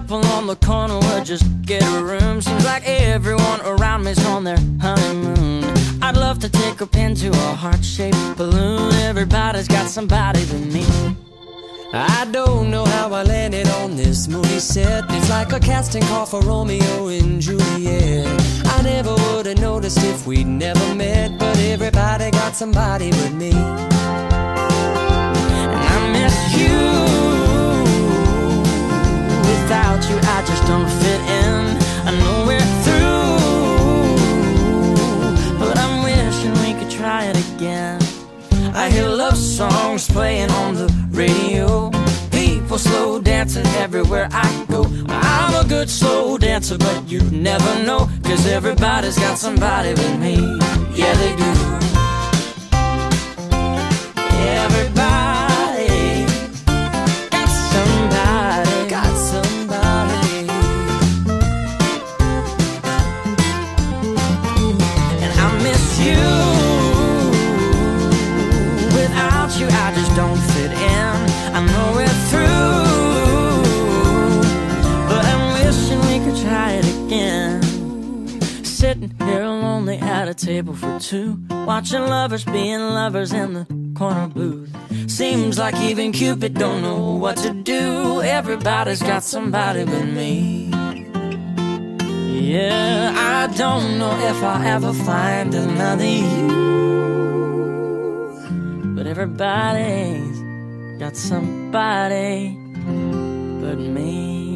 the corner would just get a room. Seems like everyone around me's on their honeymoon. I'd love to take a pin to a heart-shaped balloon. Everybody's got somebody but me. I don't know how I landed on this movie set. It's like a casting call for Romeo and Juliet. I never would have noticed if we'd never met, but everybody got somebody but me. Again. I hear love songs playing on the radio. People slow dancing everywhere I go. I'm a good slow dancer, but you never know. Cause everybody's got somebody but me. Yeah, they do. Sitting here lonely at a table for two, watching lovers being lovers in the corner booth. Seems like even Cupid don't know what to do. Everybody's got somebody but me. Yeah, I don't know if I'll ever find another you. But everybody's got somebody but me.